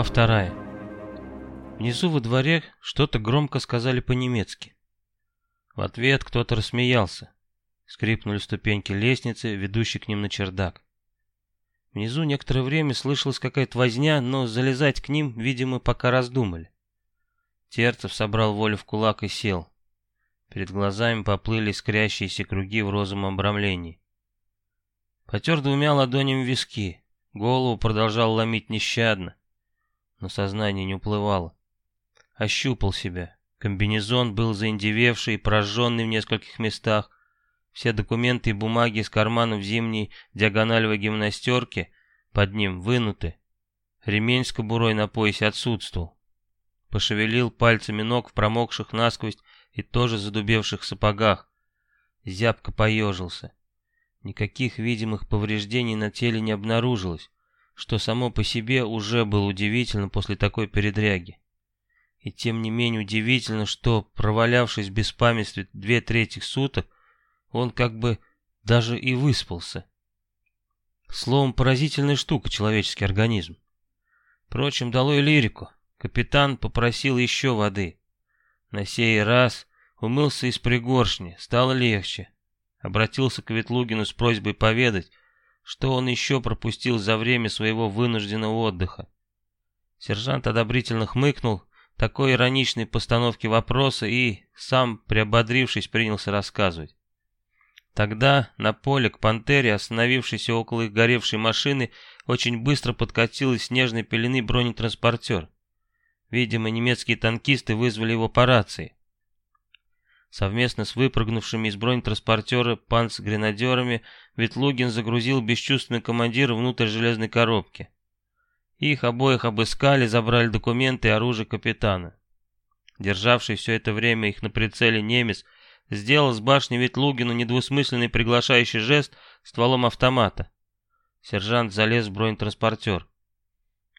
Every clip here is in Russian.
Глава вторая. Внизу во дворе что-то громко сказали по-немецки. В ответ кто-то рассмеялся. Скрипнули ступеньки лестницы, ведущей к ним на чердак. Внизу некоторое время слышалась какая-то возня, но залезать к ним, видимо, пока раздумали. Терцев собрал волю в кулак и сел. Перед глазами поплыли искрящиеся круги в розовом обрамлении. Потер двумя ладонями виски. Голову продолжал ломить нещадно, но сознание не уплывало. Ощупал себя. Комбинезон был заиндевевший и прожженный в нескольких местах. Все документы и бумаги из карманов зимней диагональной гимнастерки под ним вынуты. Ремень с кобурой на поясе отсутствовал. Пошевелил пальцами ног в промокших насквозь и тоже задубевших сапогах. Зябко поежился. Никаких видимых повреждений на теле не обнаружилось, что само по себе уже было удивительно после такой передряги. И тем не менее удивительно, что, провалявшись в беспамятстве две трети суток, он как бы даже и выспался. Словом, поразительная штука человеческий организм. Впрочем, долой лирику. Капитан попросил еще воды. На сей раз умылся из пригоршни, стало легче обратился к Ветлугину с просьбой поведать, что он еще пропустил за время своего вынужденного отдыха. Сержант одобрительно хмыкнул такой ироничной постановки вопроса и, сам приободрившись, принялся рассказывать. Тогда на поле к «Пантере», остановившейся около их горевшей машины, очень быстро подкатил из снежной пелены бронетранспортер. Видимо, немецкие танкисты вызвали его по рации. Совместно с выпрыгнувшими из бронетранспортера панцгренадерами Ветлугин загрузил бесчувственный командир внутрь железной коробки. Их обоих обыскали, забрали документы и оружие капитана. Державший все это время их на прицеле немец сделал с башни Ветлугину недвусмысленный приглашающий жест стволом автомата. Сержант залез в бронетранспортер.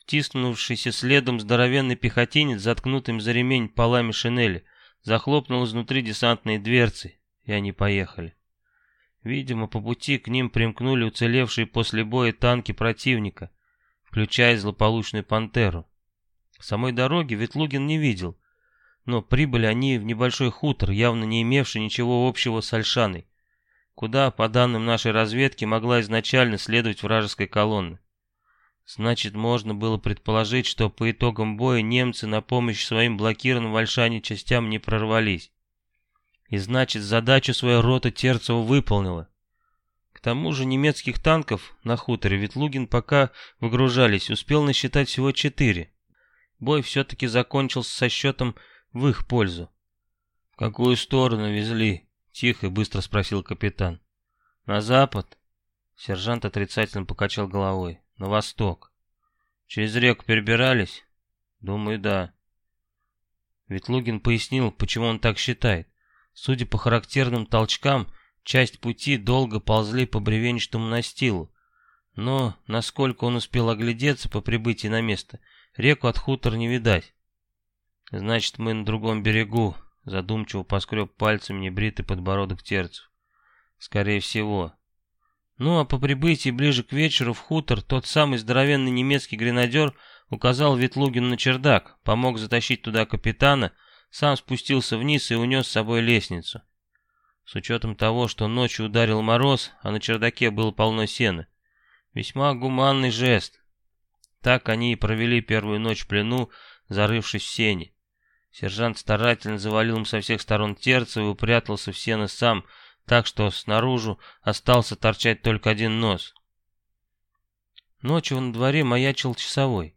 Втиснувшийся следом здоровенный пехотинец, заткнутым за ремень полами шинели – захлопнул изнутри десантные дверцы, и они поехали. Видимо, по пути к ним примкнули уцелевшие после боя танки противника, включая злополучную «Пантеру». Самой дороги Ветлугин не видел, но прибыли они в небольшой хутор, явно не имевший ничего общего с Альшаной, куда, по данным нашей разведки, могла изначально следовать вражеская колонна. Значит, можно было предположить, что по итогам боя немцы на помощь своим блокированным в Альшане частям не прорвались. И значит, задачу свою рота Терцева выполнила. К тому же немецких танков на хуторе Ветлугин пока выгружались, успел насчитать всего четыре. Бой все-таки закончился со счетом в их пользу. «В какую сторону везли?» — тихо и быстро спросил капитан. «На запад?» Сержант отрицательно покачал головой. На восток. Через реку перебирались? Думаю, да. Ветлугин пояснил, почему он так считает. Судя по характерным толчкам, часть пути долго ползли по бревенчатому настилу. Но, насколько он успел оглядеться по прибытии на место, реку от хутора не видать. Значит, мы на другом берегу, задумчиво поскреб пальцем небритый подбородок терцев. Скорее всего. Ну а по прибытии ближе к вечеру в хутор тот самый здоровенный немецкий гренадер указал Ветлугину на чердак, помог затащить туда капитана, сам спустился вниз и унес с собой лестницу. С учетом того, что ночью ударил мороз, а на чердаке было полно сена. Весьма гуманный жест. Так они и провели первую ночь в плену, зарывшись в сене. Сержант старательно завалил им со всех сторон терца и упрятался в сено сам, так что снаружи остался торчать только один нос. Ночью на дворе маячил часовой.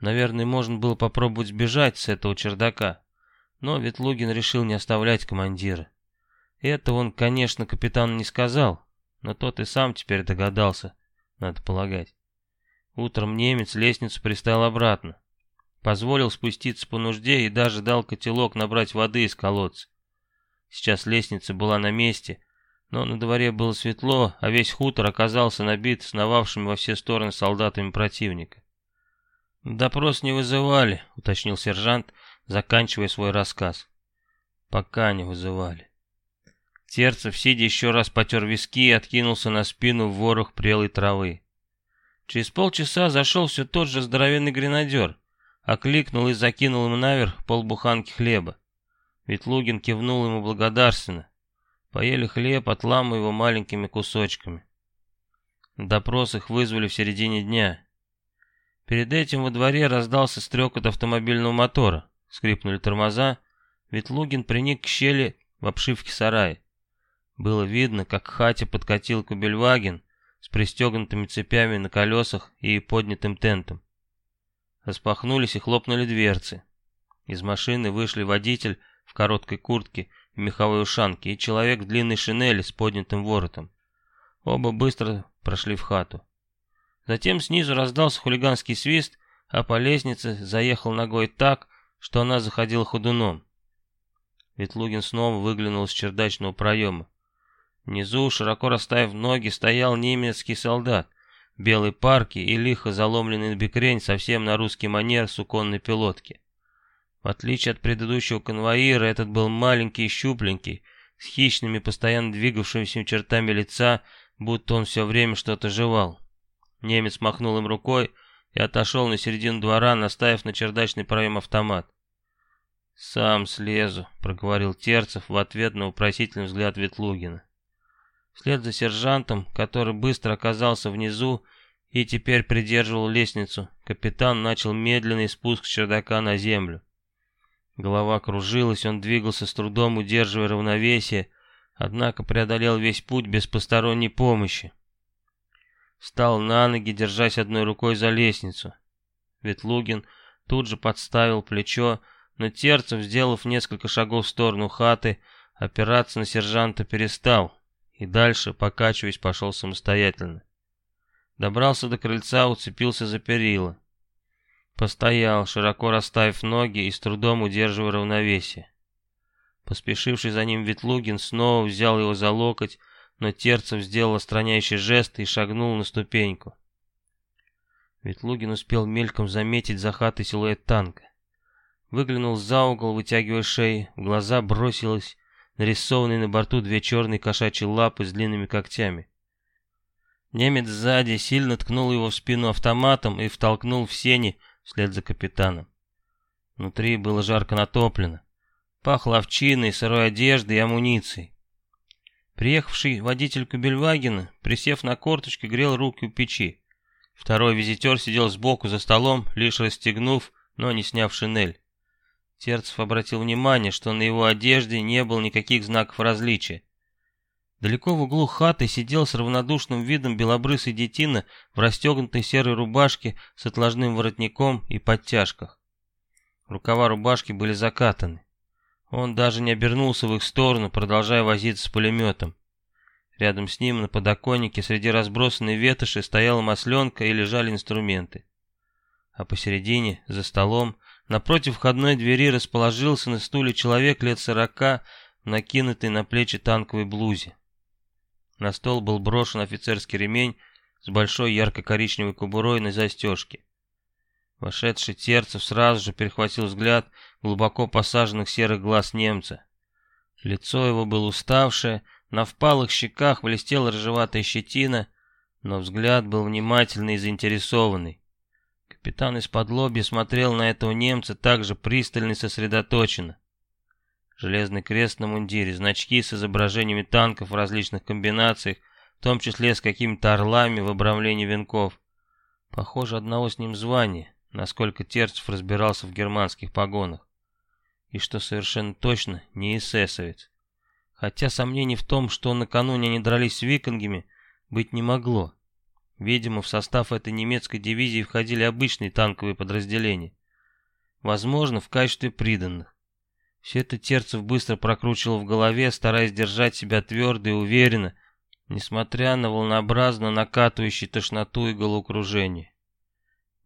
Наверное, можно было попробовать сбежать с этого чердака, но Ветлугин решил не оставлять командира. Это он, конечно, капитану не сказал, но тот и сам теперь догадался, надо полагать. Утром немец лестницу пристал обратно. Позволил спуститься по нужде и даже дал котелок набрать воды из колодца. Сейчас лестница была на месте, но на дворе было светло, а весь хутор оказался набит сновавшими во все стороны солдатами противника. «Допрос не вызывали», — уточнил сержант, заканчивая свой рассказ. «Пока не вызывали». Терцев, сидя еще раз потер виски и откинулся на спину в ворох прелой травы. Через полчаса зашел все тот же здоровенный гренадер, окликнул и закинул ему наверх полбуханки хлеба. Ветлугин кивнул ему благодарственно. Поели хлеб, отламывая его маленькими кусочками. Допрос их вызвали в середине дня. Перед этим во дворе раздался стрекот автомобильного мотора. Скрипнули тормоза. Ветлугин приник к щели в обшивке сарая. Было видно, как к хате подкатил кубельваген с пристегнутыми цепями на колесах и поднятым тентом. Распахнулись и хлопнули дверцы. Из машины вышли водитель в короткой куртке и меховой ушанке и человек в длинной шинели с поднятым воротом. Оба быстро прошли в хату. Затем снизу раздался хулиганский свист, а по лестнице заехал ногой так, что она заходила ходуном. Ветлугин снова выглянул из чердачного проема. Внизу, широко расставив ноги, стоял немецкий солдат в белой парке и лихо заломленный бекрень совсем на русский манер суконной пилотки. В отличие от предыдущего конвоира, этот был маленький и щупленький, с хищными, постоянно двигавшимися чертами лица, будто он все время что-то жевал. Немец махнул им рукой и отошел на середину двора, наставив на чердачный проем автомат. «Сам слезу», — проговорил Терцев в ответ на вопросительный взгляд Ветлугина. Вслед за сержантом, который быстро оказался внизу и теперь придерживал лестницу, капитан начал медленный спуск с чердака на землю. Голова кружилась, он двигался с трудом, удерживая равновесие, однако преодолел весь путь без посторонней помощи. Встал на ноги, держась одной рукой за лестницу. Ветлугин тут же подставил плечо, но Терцев, сделав несколько шагов в сторону хаты, опираться на сержанта перестал и дальше, покачиваясь, пошел самостоятельно. Добрался до крыльца, уцепился за перила. Постоял, широко расставив ноги и с трудом удерживая равновесие. Поспешивший за ним Ветлугин снова взял его за локоть, но Терцев сделал остраняющий жест и шагнул на ступеньку. Ветлугин успел мельком заметить за хатой силуэт танка. Выглянул за угол, вытягивая шеи, в глаза бросилось нарисованные на борту две черные кошачьи лапы с длинными когтями. Немец сзади сильно ткнул его в спину автоматом и втолкнул в сени вслед за капитаном. Внутри было жарко натоплено. Пахло овчиной, сырой одеждой и амуницией. Приехавший водитель Кубельвагена, присев на корточки, грел руки у печи. Второй визитер сидел сбоку за столом, лишь расстегнув, но не сняв шинель. Терцев обратил внимание, что на его одежде не было никаких знаков различия. Далеко в углу хаты сидел с равнодушным видом белобрысый детина в расстегнутой серой рубашке с отложным воротником и подтяжках. Рукава рубашки были закатаны. Он даже не обернулся в их сторону, продолжая возиться с пулеметом. Рядом с ним на подоконнике среди разбросанной ветоши стояла масленка и лежали инструменты. А посередине, за столом, напротив входной двери расположился на стуле человек лет сорока, накинутый на плечи танковой блузе. На стол был брошен офицерский ремень с большой ярко-коричневой кобурой на застежке. Вошедший Терцев сразу же перехватил взгляд глубоко посаженных серых глаз немца. Лицо его было уставшее, на впалых щеках блестела рыжеватая щетина, но взгляд был внимательный и заинтересованный. Капитан из-под лобья смотрел на этого немца так же пристально и сосредоточенно. Железный крест на мундире, значки с изображениями танков в различных комбинациях, в том числе с какими-то орлами в обрамлении венков. Похоже, одного с ним звания, насколько Терцев разбирался в германских погонах. И что совершенно точно, не эсэсовец. Хотя сомнений в том, что накануне они дрались с викингами, быть не могло. Видимо, в состав этой немецкой дивизии входили обычные танковые подразделения. Возможно, в качестве приданных. Все это Терцев быстро прокручивал в голове, стараясь держать себя твердо и уверенно, несмотря на волнообразно накатывающий тошноту и головокружение.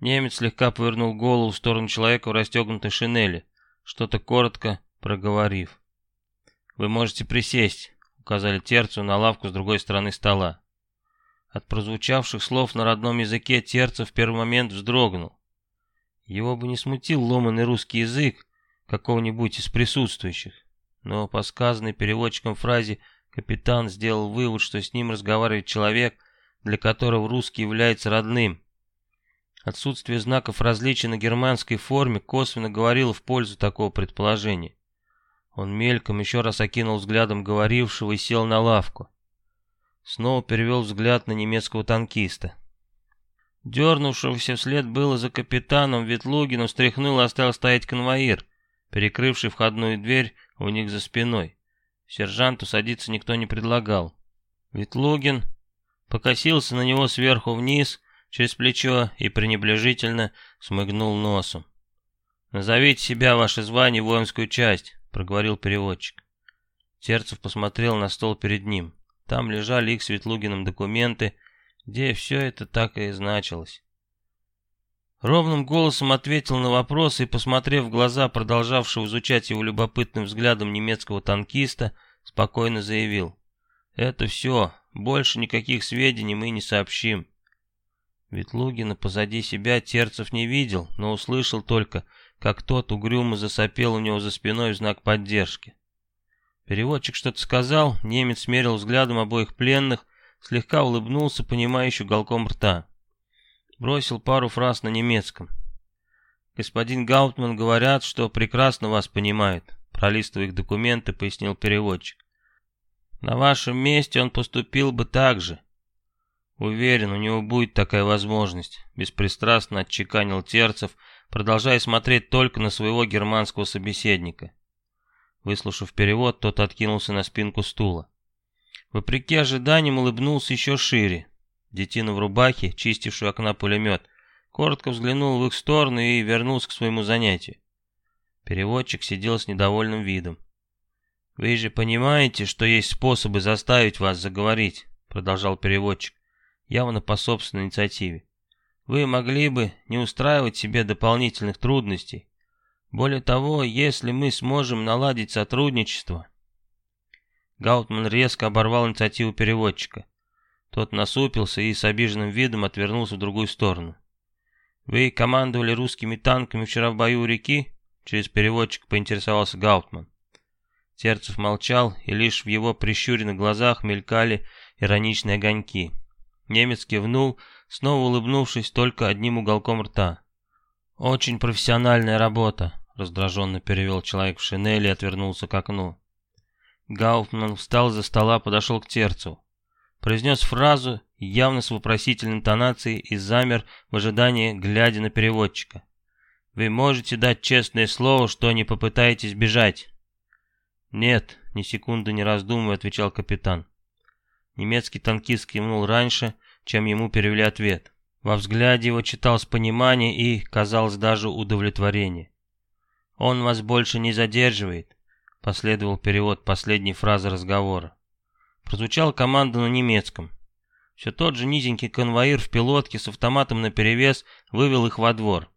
Немец слегка повернул голову в сторону человека в расстегнутой шинели, что-то коротко проговорив. «Вы можете присесть», — указали Терцу на лавку с другой стороны стола. От прозвучавших слов на родном языке Терцев в первый момент вздрогнул. Его бы не смутил ломанный русский язык, какого-нибудь из присутствующих. Но по сказанной переводчиком фразе капитан сделал вывод, что с ним разговаривает человек, для которого русский является родным, Отсутствие знаков различия на германской форме косвенно говорило в пользу такого предположения. Он мельком еще раз окинул взглядом говорившего и сел на лавку. Снова перевел взгляд на немецкого танкиста. Дернувшегося вслед было за капитаном Ветлугином встряхнул и оставил стоять конвоир, перекрывший входную дверь у них за спиной. Сержанту садиться никто не предлагал. Ветлугин покосился на него сверху вниз, через плечо и пренебрежительно смыгнул носом. «Назовите себя, ваше звание, воинскую часть», — проговорил переводчик. Терцев посмотрел на стол перед ним. Там лежали их с Ветлугиным документы, где все это так и значилось. Ровным голосом ответил на вопрос и, посмотрев в глаза продолжавшего изучать его любопытным взглядом немецкого танкиста, спокойно заявил. «Это все, больше никаких сведений мы не сообщим». Ветлугина позади себя Терцев не видел, но услышал только, как тот угрюмо засопел у него за спиной в знак поддержки. Переводчик что-то сказал, немец смерил взглядом обоих пленных, слегка улыбнулся, понимающе уголком рта. Бросил пару фраз на немецком. «Господин Гаутман говорят, что прекрасно вас понимает», пролистывая их документы, пояснил переводчик. «На вашем месте он поступил бы так же. Уверен, у него будет такая возможность», беспристрастно отчеканил Терцев, продолжая смотреть только на своего германского собеседника. Выслушав перевод, тот откинулся на спинку стула. Вопреки ожиданиям улыбнулся еще шире. Детина в рубахе, чистивший окна пулемет, коротко взглянул в их сторону и вернулся к своему занятию. Переводчик сидел с недовольным видом. «Вы же понимаете, что есть способы заставить вас заговорить», продолжал переводчик, явно по собственной инициативе. «Вы могли бы не устраивать себе дополнительных трудностей, более того, если мы сможем наладить сотрудничество... Гаутман резко оборвал инициативу переводчика. Тот насупился и с обиженным видом отвернулся в другую сторону. «Вы командовали русскими танками вчера в бою у реки?» Через переводчик поинтересовался Гаутман. Терцев молчал, и лишь в его прищуренных глазах мелькали ироничные огоньки. Немец кивнул, снова улыбнувшись только одним уголком рта. «Очень профессиональная работа», — раздраженно перевел человек в шинели и отвернулся к окну. Гауфман встал за стола, подошел к Терцу. Произнес фразу, явно с вопросительной интонацией, и замер в ожидании, глядя на переводчика. «Вы можете дать честное слово, что не попытаетесь бежать?» «Нет», — ни секунды не раздумывая, отвечал капитан. Немецкий танкист кивнул раньше, чем ему перевели ответ. Во взгляде его читалось понимание и, казалось, даже удовлетворение. «Он вас больше не задерживает», — последовал перевод последней фразы разговора. Прозвучала команда на немецком. Все тот же низенький конвоир в пилотке с автоматом наперевес вывел их во двор.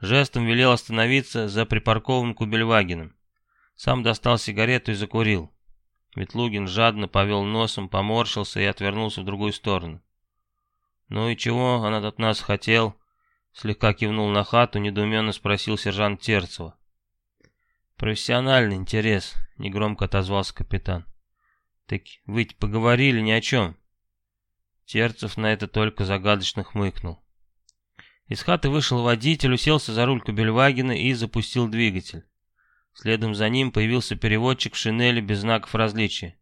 Жестом велел остановиться за припаркованным кубельвагеном. Сам достал сигарету и закурил. Ветлугин жадно повел носом, поморщился и отвернулся в другую сторону. «Ну и чего он от нас хотел?» Слегка кивнул на хату, недоуменно спросил сержант Терцева. «Профессиональный интерес», — негромко отозвался капитан. «Так вы поговорили ни о чем?» Терцев на это только загадочно хмыкнул. Из хаты вышел водитель, уселся за руль Кубельвагена и запустил двигатель. Следом за ним появился переводчик в шинели без знаков различия.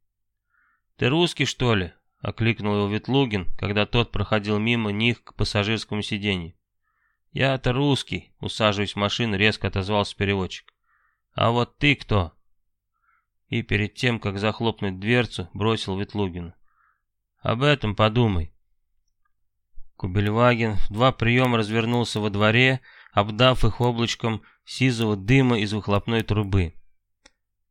«Ты русский, что ли?» — окликнул его Ветлугин, когда тот проходил мимо них к пассажирскому сиденью. «Я-то русский», — усаживаясь в машину, резко отозвался переводчик. «А вот ты кто?» И перед тем, как захлопнуть дверцу, бросил Ветлугину. «Об этом подумай». Кубельваген в два приема развернулся во дворе, обдав их облачком сизого дыма из выхлопной трубы.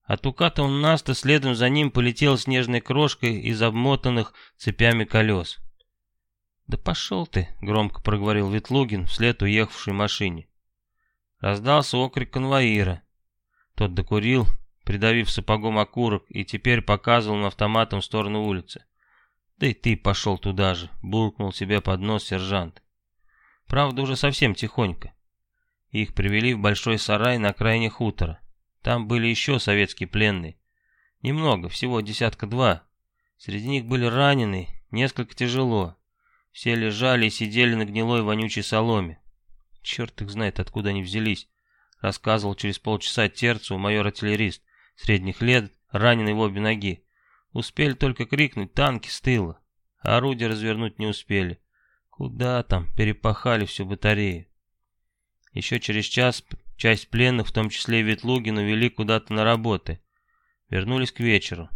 От уката он наста следом за ним полетел снежной крошкой из обмотанных цепями колес. «Да пошел ты!» — громко проговорил Ветлугин вслед уехавшей машине. Раздался окрик конвоира. Тот докурил, придавив сапогом окурок, и теперь показывал автоматом в сторону улицы. «Да и ты пошел туда же!» — буркнул себе под нос сержант. Правда, уже совсем тихонько. Их привели в большой сарай на окраине хутора. Там были еще советские пленные. Немного, всего десятка-два. Среди них были раненые, несколько тяжело. Все лежали и сидели на гнилой вонючей соломе. Черт их знает, откуда они взялись. Рассказывал через полчаса терцу майор-артиллерист, средних лет, раненый в обе ноги. Успели только крикнуть «танки с тыла». Орудия развернуть не успели. Куда там, перепахали всю батарею. Еще через час часть пленных, в том числе и Ветлугин, увели куда-то на работы. Вернулись к вечеру.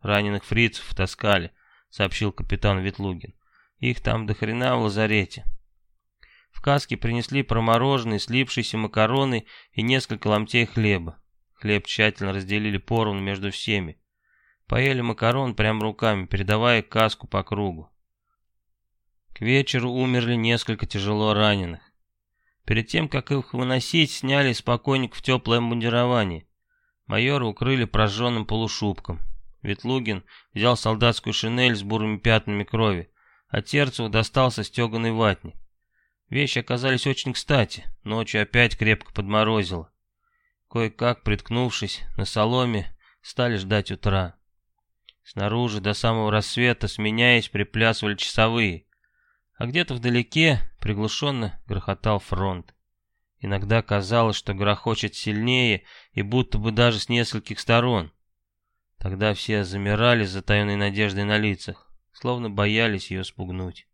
Раненых фрицев таскали, сообщил капитан Ветлугин. Их там до хрена в лазарете. В каске принесли промороженные, слипшиеся макароны и несколько ломтей хлеба. Хлеб тщательно разделили поровну между всеми. Поели макарон прямо руками, передавая каску по кругу. К вечеру умерли несколько тяжело раненых. Перед тем, как их выносить, сняли из покойников теплое мундирование. Майора укрыли прожженным полушубком. Ветлугин взял солдатскую шинель с бурыми пятнами крови, а Терцеву достался стеганый ватник. Вещи оказались очень кстати, ночью опять крепко подморозило. Кое-как, приткнувшись на соломе, стали ждать утра. Снаружи до самого рассвета, сменяясь, приплясывали часовые, а где-то вдалеке приглушенно грохотал фронт. Иногда казалось, что грохочет сильнее и будто бы даже с нескольких сторон. Тогда все замирали с затаенной надеждой на лицах, словно боялись ее спугнуть.